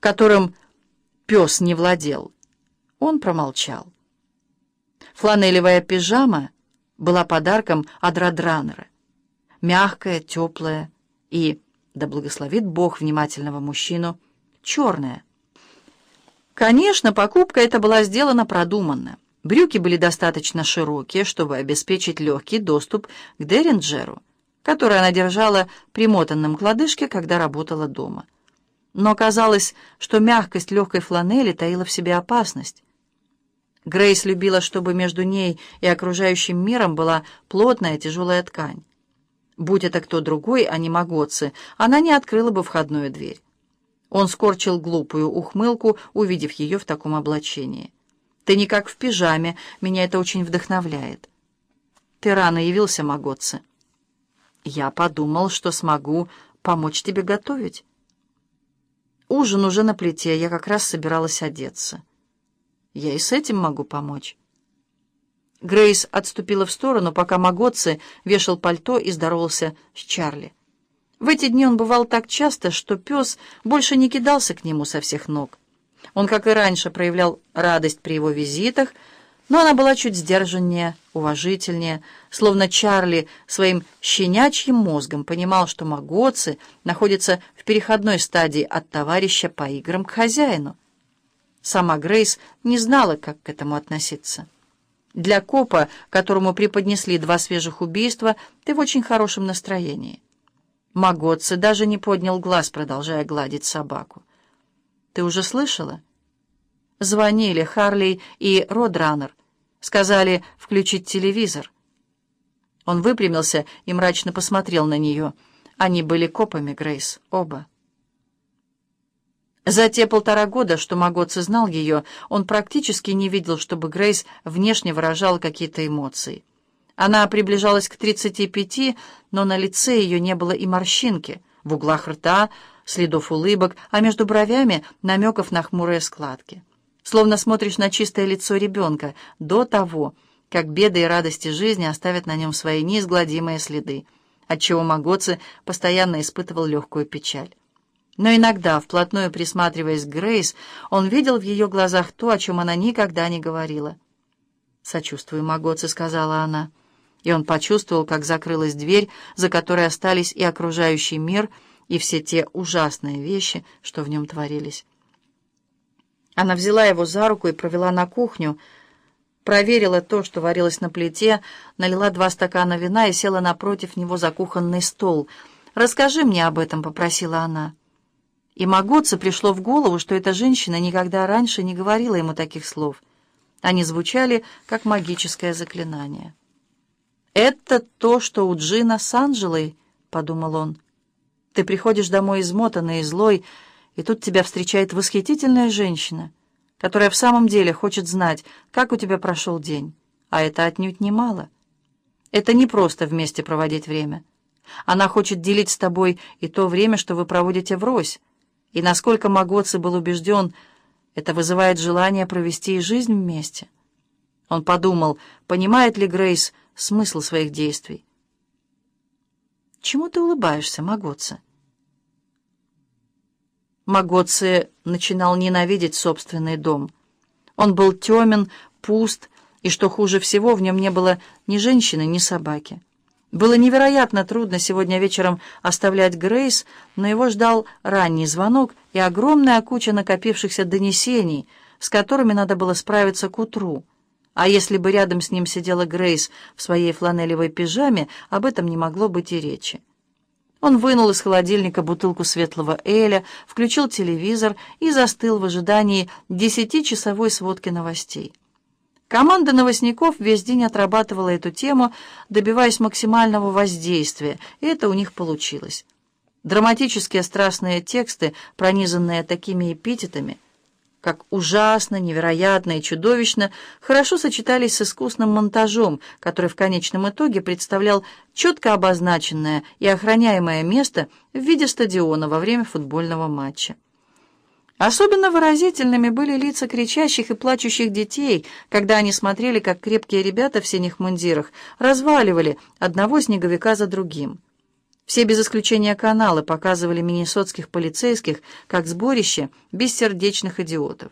которым пес не владел. Он промолчал. Фланелевая пижама была подарком от Радранера. Мягкая, теплая и, да благословит Бог внимательного мужчину, черная. Конечно, покупка эта была сделана продуманно. Брюки были достаточно широкие, чтобы обеспечить легкий доступ к Деринджеру, который она держала примотанным к лодыжке, когда работала дома. Но казалось, что мягкость легкой фланели таила в себе опасность. Грейс любила, чтобы между ней и окружающим миром была плотная тяжелая ткань. Будь это кто другой, а не Магоцы, она не открыла бы входную дверь. Он скорчил глупую ухмылку, увидев ее в таком облачении. Ты не как в пижаме, меня это очень вдохновляет. Ты рано явился, Магоцы. Я подумал, что смогу помочь тебе готовить. Ужин уже на плите, я как раз собиралась одеться. Я и с этим могу помочь. Грейс отступила в сторону, пока Магоци вешал пальто и здоровался с Чарли. В эти дни он бывал так часто, что пес больше не кидался к нему со всех ног. Он, как и раньше, проявлял радость при его визитах, но она была чуть сдержаннее, уважительнее, словно Чарли своим щенячьим мозгом понимал, что Магоци находится в переходной стадии от товарища по играм к хозяину. Сама Грейс не знала, как к этому относиться. Для копа, которому преподнесли два свежих убийства, ты в очень хорошем настроении. Магоци даже не поднял глаз, продолжая гладить собаку. Ты уже слышала? Звонили Харли и Родранер. Сказали включить телевизор. Он выпрямился и мрачно посмотрел на нее. Они были копами, Грейс, оба. За те полтора года, что Магоци знал ее, он практически не видел, чтобы Грейс внешне выражала какие-то эмоции. Она приближалась к 35, но на лице ее не было и морщинки, в углах рта следов улыбок, а между бровями намеков на хмурые складки. Словно смотришь на чистое лицо ребенка до того, как беды и радости жизни оставят на нем свои неизгладимые следы, отчего Магоци постоянно испытывал легкую печаль. Но иногда, вплотную присматриваясь к Грейс, он видел в ее глазах то, о чем она никогда не говорила. «Сочувствую, Магоци», — сказала она. И он почувствовал, как закрылась дверь, за которой остались и окружающий мир, и все те ужасные вещи, что в нем творились. Она взяла его за руку и провела на кухню, проверила то, что варилось на плите, налила два стакана вина и села напротив него за кухонный стол. «Расскажи мне об этом», — попросила она. И Магоце пришло в голову, что эта женщина никогда раньше не говорила ему таких слов. Они звучали, как магическое заклинание. «Это то, что у Джина с Анжелой», — подумал он. Ты приходишь домой измотанный и злой, и тут тебя встречает восхитительная женщина, которая в самом деле хочет знать, как у тебя прошел день. А это отнюдь немало. Это не просто вместе проводить время. Она хочет делить с тобой и то время, что вы проводите врозь. И насколько Магоци был убежден, это вызывает желание провести и жизнь вместе. Он подумал, понимает ли Грейс смысл своих действий. Чему ты улыбаешься, Магоце? Магоце начинал ненавидеть собственный дом. Он был темен, пуст, и, что хуже всего, в нем не было ни женщины, ни собаки. Было невероятно трудно сегодня вечером оставлять Грейс, но его ждал ранний звонок и огромная куча накопившихся донесений, с которыми надо было справиться к утру. А если бы рядом с ним сидела Грейс в своей фланелевой пижаме, об этом не могло быть и речи. Он вынул из холодильника бутылку светлого эля, включил телевизор и застыл в ожидании десятичасовой сводки новостей. Команда новостников весь день отрабатывала эту тему, добиваясь максимального воздействия, и это у них получилось. Драматические страстные тексты, пронизанные такими эпитетами — как ужасно, невероятно и чудовищно хорошо сочетались с искусным монтажом, который в конечном итоге представлял четко обозначенное и охраняемое место в виде стадиона во время футбольного матча. Особенно выразительными были лица кричащих и плачущих детей, когда они смотрели, как крепкие ребята в синих мундирах разваливали одного снеговика за другим. Все без исключения каналы показывали миннесотских полицейских как сборище бессердечных идиотов.